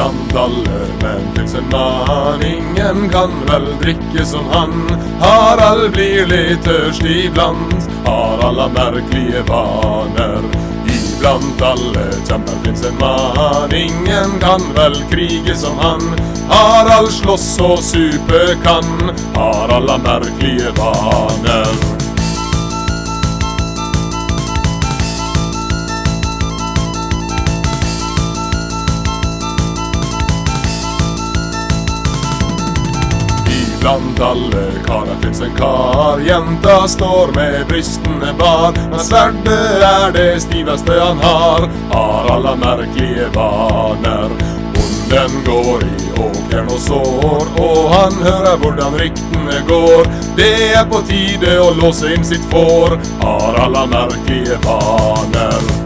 alle, men fins en mann ingen kan vel drikke som han. Harald blir litt tørst iblant, har alle merkelige vaner. Iblant alle kjemper fins en mann, ingen kan vel krige som han. Harald slåss og supe kan, har alle merkelige vaner. Blant alle karer fins en kar. Jenta står med brystene bar, men sverdet er det stiveste han har. Har alle merkelige vaner. Bonden går i åkeren og sår, og han hører hvordan ryktene går. Det er på tide å låse inn sitt får. Har alle merkelige vaner.